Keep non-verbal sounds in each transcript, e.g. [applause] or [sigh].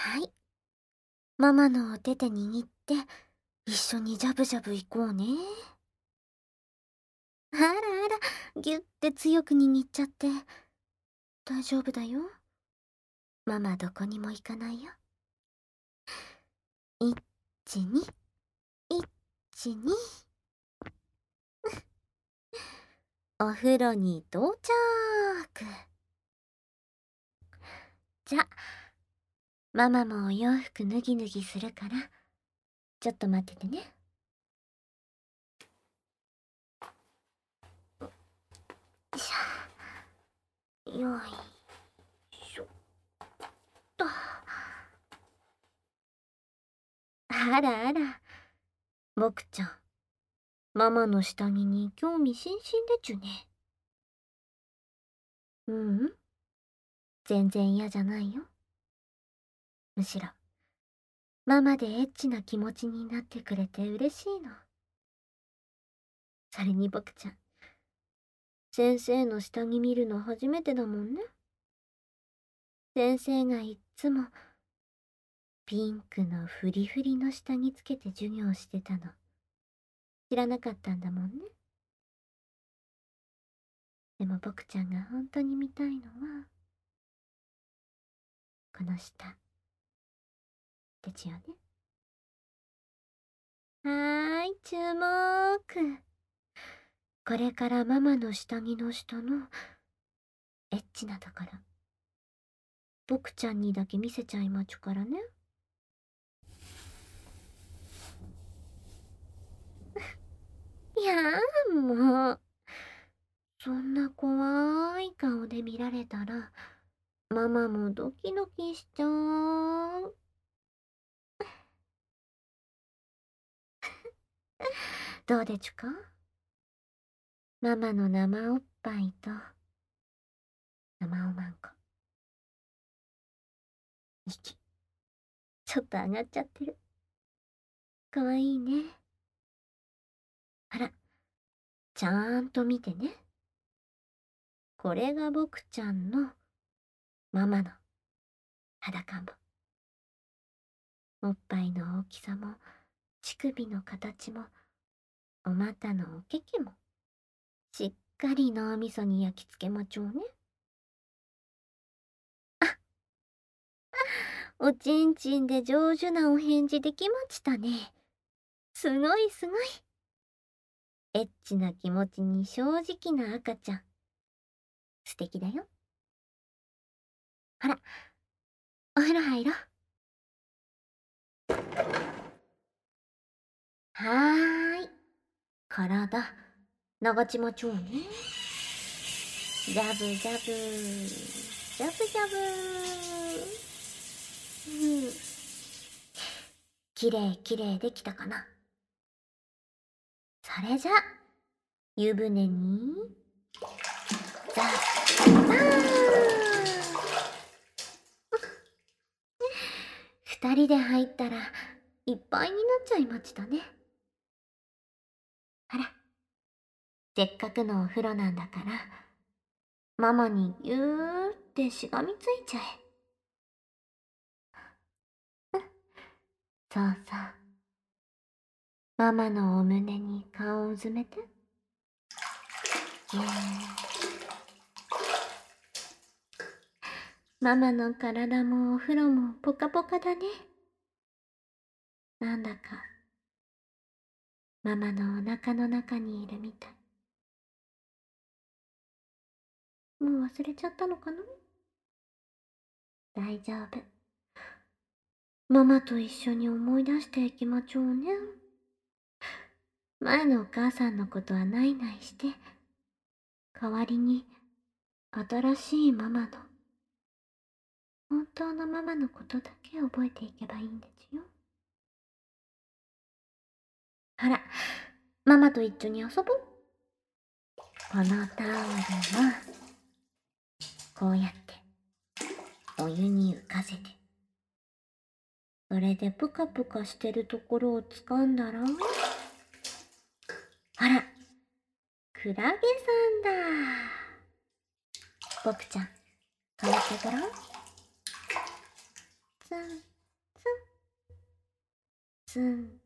はい。ママのお手手握って、一緒にジャブジャブ行こうね。あらあら、ぎゅって強く握っちゃって。大丈夫だよ。ママどこにも行かないよ。いっちに、いっちに。[laughs] お風呂に到着。じゃ、ママもお洋服脱ぎ脱ぎするから、ちょっと待っててね。よいしょっと。あらあら、僕ちゃん、ママの下着に興味津々でちゅね。ううん、全然嫌じゃないよ。むしろ、ママでエッチな気持ちになってくれて嬉しいの。それに僕ちゃん、先生の下着見るの初めてだもんね。先生がいっつも、ピンクのフリフリの下着つけて授業してたの。知らなかったんだもんね。でも僕ちゃんが本当に見たいのは、この下。ですよね。はーい、注目。これからママの下着の下のエッチなところ。僕ちゃんにだけ見せちゃいまちゅからね。[laughs] いやーもう。そんな怖い顔で見られたら、ママもドキドキしちゃう。どうでちゅか？ママの生おっぱいと生おまんこ。息。ちょっと上がっちゃってる。かわいいね。あら、ちゃんと見てね。これが僕ちゃんのママの裸んぼ。おっぱいの大きさも乳首の形もお股のおけけもしっかり脳みそに焼き付けまちょうね。[laughs] あっおちんちんで上手なお返事できましたね。すごいすごい。エッチな気持ちに正直な赤ちゃん。素敵だよ。ほら、お風呂入ろ。はーい。体、長ちまちょうね。ジャブジャブ、ジャブジャブ。うん。きれいきれいできたかな。それじゃ、湯船に、ザッパー二人で入ったらいっぱいになっちゃいましたね。あら、せっかくのお風呂なんだから、ママにぎゅーってしがみついちゃえ。そうそう。ママのお胸に顔をうずめて。ぎゅー。ママの体もお風呂もポカポカだね。なんだかママのお腹の中にいるみたい。もう忘れちゃったのかな？大丈夫。ママと一緒に思い出していきまちょうね。前のお母さんのことはないないして、代わりに新しいママの、本当のママのことだけ覚えていけばいいんですよ。ほら、ママと一緒に遊ぼう。このタオルは、こうやって、お湯に浮かせて。それでぷかぷかしてるところを掴んだら、ほら、クラゲさんだ。僕ちゃん、触ってごらん。ツンツンツンツン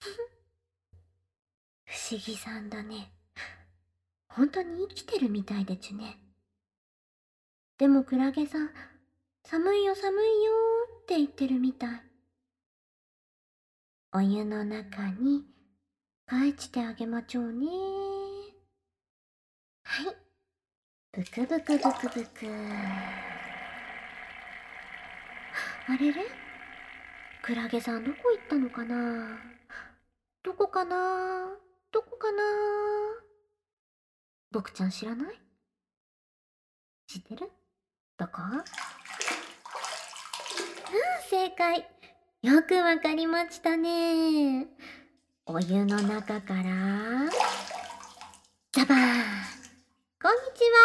[laughs] 不思議さんだね本当に生きてるみたいでちゅね。でもクラゲさん寒いよ寒いよって言ってるみたい。お湯の中に帰してあげまちょうねはい。ブクブクブクブク。あれれ？クラゲさんどこ行ったのかな？どこかな？どこかな？僕ちゃん知らない？知ってる？どこ？うん正解。よくわかりましたね。お湯の中から。ザバーン。こんにちは。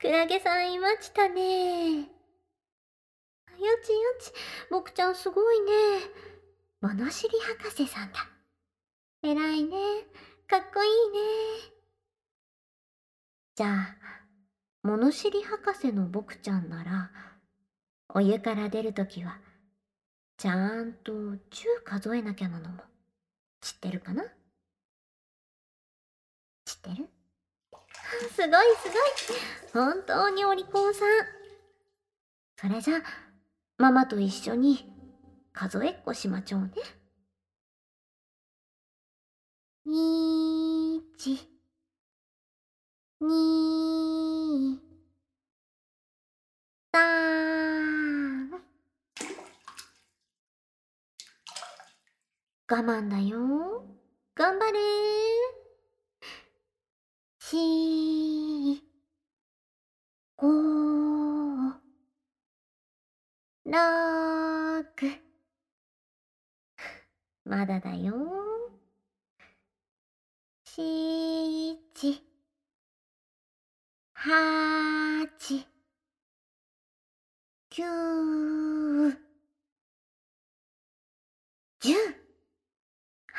クラゲさんいましたね。よちよち。僕ちゃんすごいね。物知り博士さんだ。偉いね。かっこいいね。じゃあ物知り博士の僕ちゃんならお湯から出るときはちゃんと10数えなきゃなのも知ってるかな？知ってる？[laughs] すごいすごい！本当にお利口さん。それじゃママと一緒に数えっこしまちょうね。1 2 3我慢だよ。頑張れ。四五六まだだよ。七八九十は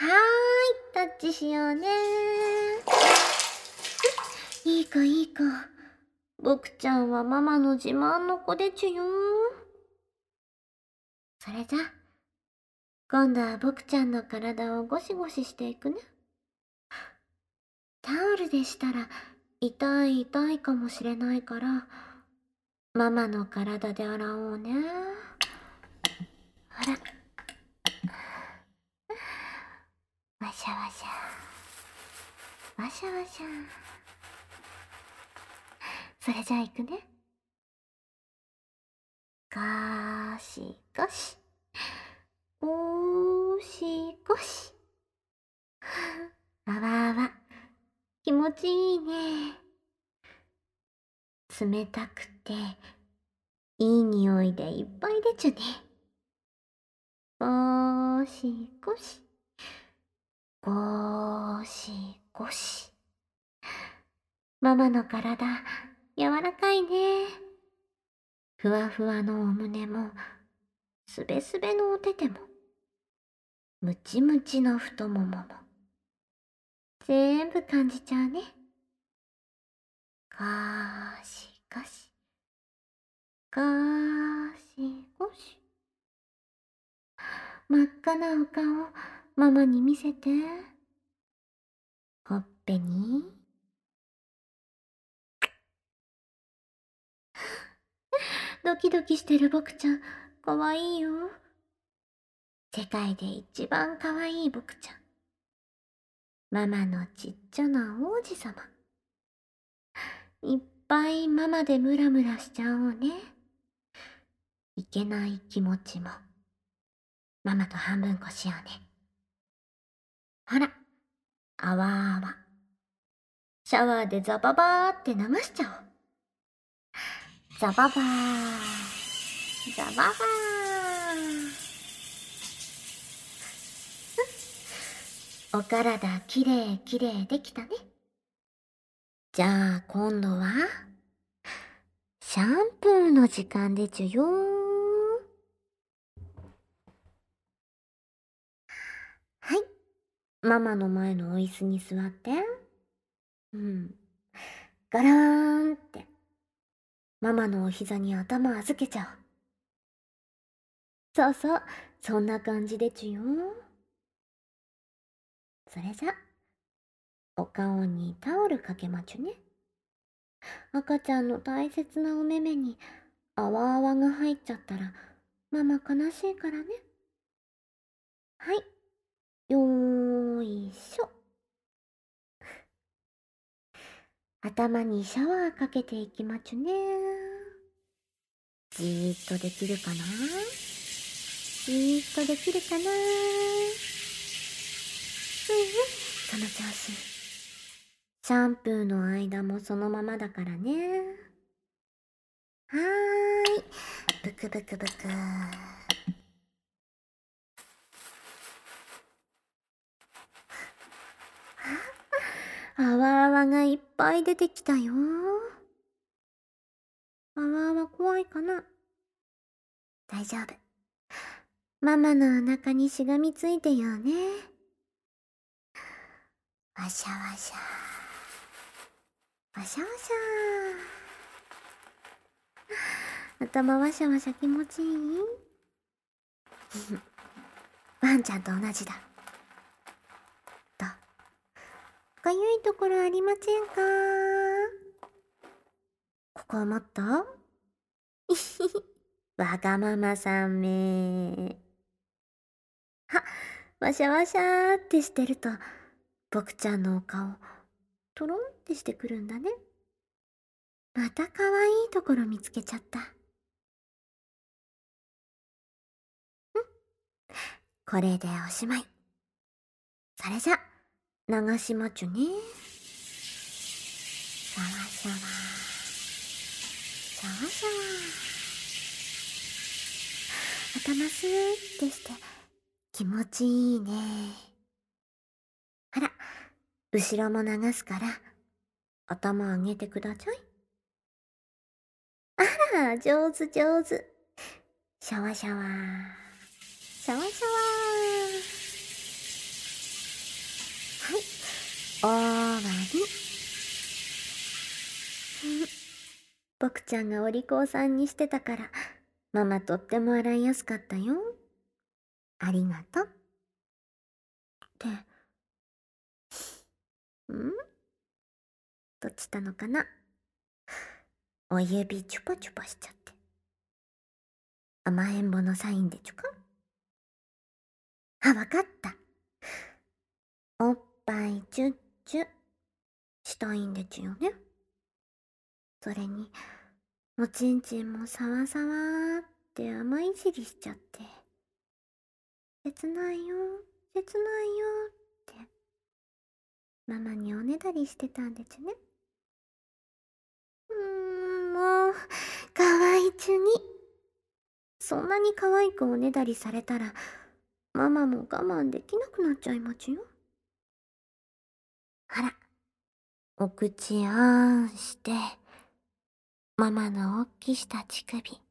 ーいタッチしようね。いい子いい子僕ちゃんはママの自慢の子でちゅよ。それじゃ今度は僕ちゃんの体をゴシゴシしていくね。タオルでしたら痛い痛いかもしれないからママの体で洗おうね。ほら。わしゃわしゃ。わしゃわしゃ。それじゃあ行くね。ゴシゴシ。ゴシゴシ。あ [laughs] わあわ。気持ちいいね。冷たくていい匂いでいっぱいでちゅね。ゴシゴシゴシゴシママの体柔らかいね。ふわふわのお胸もすべすべのお手手もムチムチの太ももも。全部感じちゃうねゴシゴシゴシゴシ真っ赤なお顔ママに見せて。ほっぺに。[laughs] ドキドキしてる僕ちゃん、かわいいよ。世界で一番かわいい僕ちゃん。ママのちっちゃな王子様。いっぱいママでムラムラしちゃおうね。いけない気持ちも、ママと半分こしようね。ほら、あわあわ。シャワーでザババーって流しちゃおう。ザババー。ザババー。お体きれいきれいできたね。じゃあ今度は、シャンプーの時間でちゅよー。ママの前のお椅子に座って。うん。ガラーンって。ママのお膝に頭預けちゃう。そうそう、そんな感じでちゅよ。それじゃ、お顔にタオルかけまちゅね。赤ちゃんの大切なお目目にあわあわが入っちゃったら、ママ悲しいからね。はい。よーいしょ。頭にシャワーかけていきまちゅね。じーっとできるかな？じーっとできるかな、その調子。シャンプーの間もそのままだからね。はーい。ブクブクブク。あわあわがいっぱい出てきたよ。あわあわ怖いかな大丈夫。ママのお腹にしがみついてようね。わしゃわしゃ。わしゃわしゃ。[laughs] 頭わしゃわしゃ気持ちいい？[laughs] ワンちゃんと同じだと。かゆいところありませんか？ここはもっと？[laughs] わがままさんめは、わしゃわしゃってしてると、僕ちゃんのお顔、とろんってしてくるんだね。またかわいいところ見つけちゃった。んこれでおしまい。それじゃ。流しまちゅね。シャワシャワ。シャワシャワ。頭スーってして気持ちいいね。後ろも流すから頭上げてください。あら、上手上手。シャワシャワー。シャワシャワー。はい。終わり。僕ちゃんがお利口さんにしてたから、ママとっても洗いやすかったよ。ありがとう。って、ん？どっちたのかな？お指チュパチュパしちゃって。甘えん坊のサインでちゅか？あ、わかった。おっぱいチュッチュしたいんでちゅよね。それに、おちんちんもさわさわって甘いじりしちゃって。切ないよ、切ないよ、ママにおねだりしてたんでちゅね。うーん、もう、かわいちゅに。そんなに可愛くおねだりされたら、ママも我慢できなくなっちゃいまちよ。あら、お口あんして、ママのおっきした乳首、チ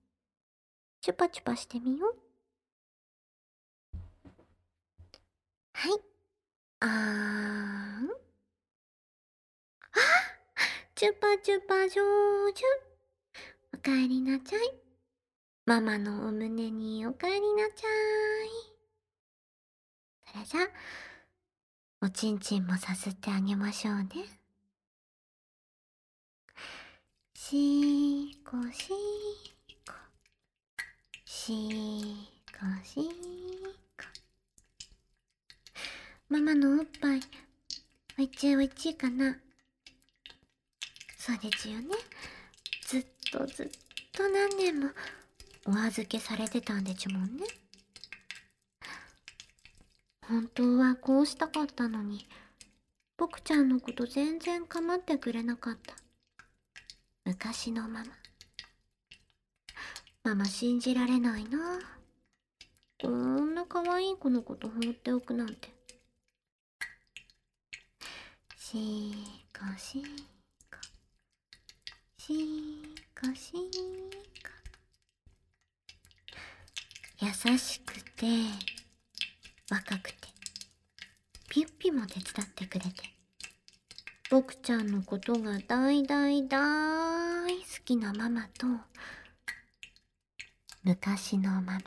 ュパチュパしてみよう。はい。あーん。あチュパチュパ上手。おかえりなちゃい。ママのお胸におかえりなちゃい。それじゃ、おちんちんもさすってあげましょうね。しーこしーこ。しーこしーこ。ママのおっぱい、おいちいおいちいかな。そうですよね。ずっとずっと何年もお預けされてたんでちゅもんね。本当はこうしたかったのに、僕ちゃんのこと全然構ってくれなかった。昔のママ。ママ信じられないな。こんな可愛い子のこと放っておくなんて。しーかしー。しーかしーか。優しくて、若くて、ピュッピも手伝ってくれて、僕ちゃんのことが大大大好き。なママと昔のママ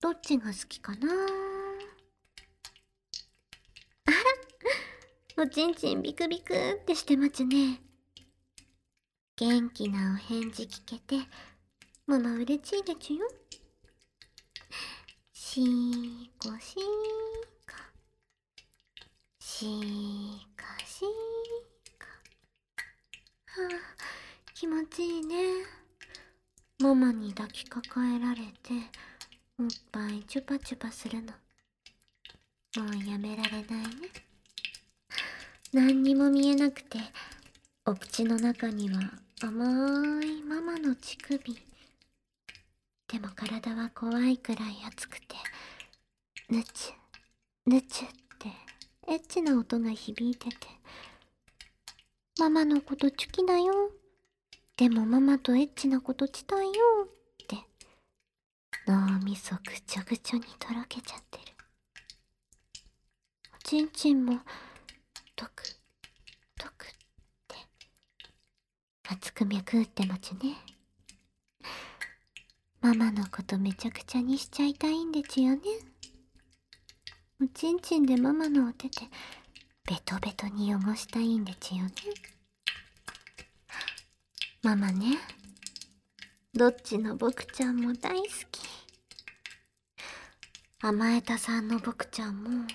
どっちが好きかな？あらおちんちんビクビクってしてまちゅね元気なお返事聞けてママ嬉しいでちゅよ。しーこしーかしーかしーかはあ気持ちいいね。ママに抱きかかえられておっぱいチュパチュパするの。もうやめられないね。何にも見えなくてお口の中には甘いママの乳首。でも体は怖いくらい熱くてぬちゅぬちゅってエッチな音が響いてて。ママのことチュキだよ。でもママとエッチなことしたいよって。脳みそぐちょぐちょにとろけちゃってる。おちんちんもトクトクって熱く脈打ってまちね。ママのことめちゃくちゃにしちゃいたいんでちよね。おちんちんでママのお手でベトベトに汚したいんでちよね。ママねどっちの僕ちゃんも大好き。甘えたさんの僕ちゃんも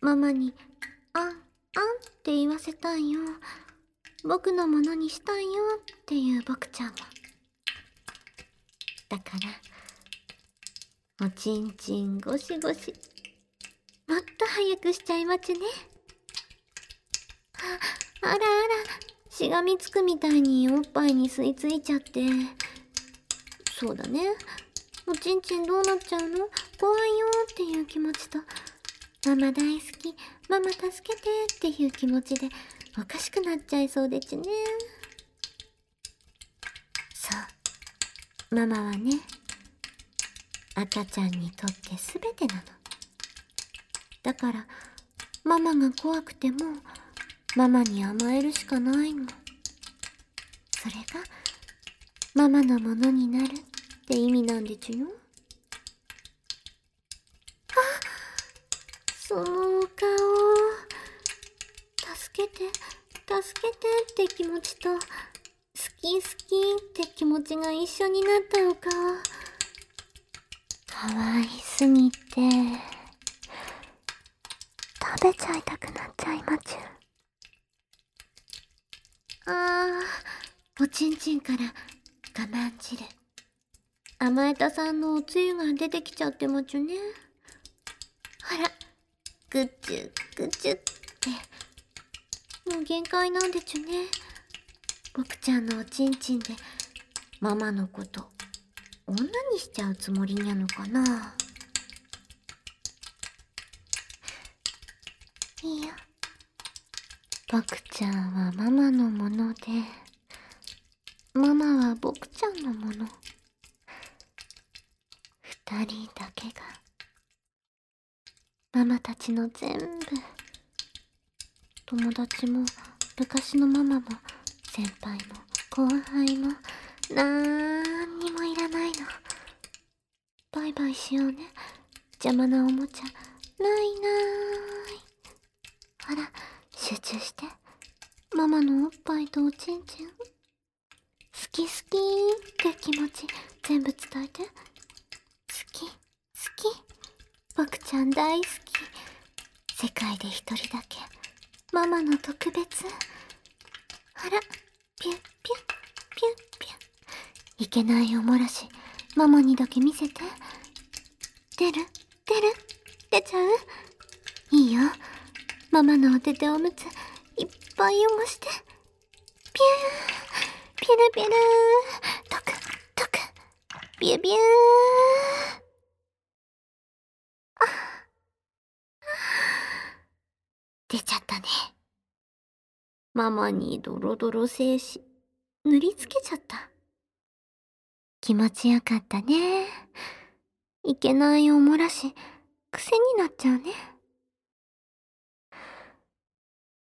ママに「あんあん」って言わせたいよ。僕のものにしたいよっていう僕ちゃんも。だからおちんちんゴシゴシ。もっと早くしちゃいまちね。ああらあら。しがみつくみたいにおっぱいに吸い付いちゃって。そうだね。おちんちんどうなっちゃうの？怖いよっていう気持ちとママ大好きママ助けてっていう気持ちでおかしくなっちゃいそうでちね。そう。ママはね赤ちゃんにとって全てなの。だからママが怖くてもママに甘えるしかないの。それがママのものになるって意味なんでちゅよ。あそのお顔助けて助けてって気持ちと好き好きって気持ちが一緒になったお顔かわいすぎて。食べちゃいたくなっちゃいまちゅあーおちんちんから我慢汁。甘えたさんのおつゆが出てきちゃってまちゅね。あらぐっちゅぐっちゅっもう限界なんでちゅね。僕ちゃんのおちんちんでママのこと女にしちゃうつもりにゃのかな。いいよ僕ちゃんはママのものでママは僕ちゃんのもの。二人だけがママたちの全部。友達も昔のママも先輩も後輩もなんにもいらないの。バイバイしようね。邪魔なおもちゃないなーい。あら集中して。ママのおっぱいとおちんちん。好き好きって気持ち全部伝えて。好き好き。僕ちゃん大好き。世界で一人だけ。ママの特別。あらピュッピュッピュッピュッ。いけないおもらしママにだけ見せて。出る出る。出ちゃう？いいよ。ママのお手手おむつ。いっぱい汚して。ピューピュルピュル。トクトクビュビュー。出ちゃった。ママにドロドロ精子塗りつけちゃった。気持ちよかったね。いけないおもらし癖になっちゃうね。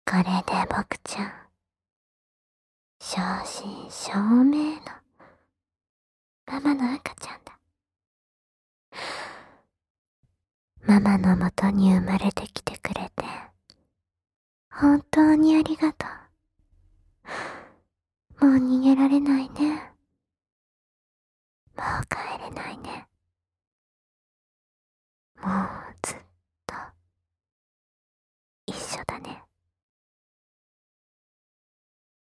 これで僕ちゃん正真正銘のママの赤ちゃんだ。ママのもとに生まれてきてくれて、本当にありがとう。もう逃げられないね。もう帰れないね。もうずっと一緒だね。